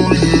you.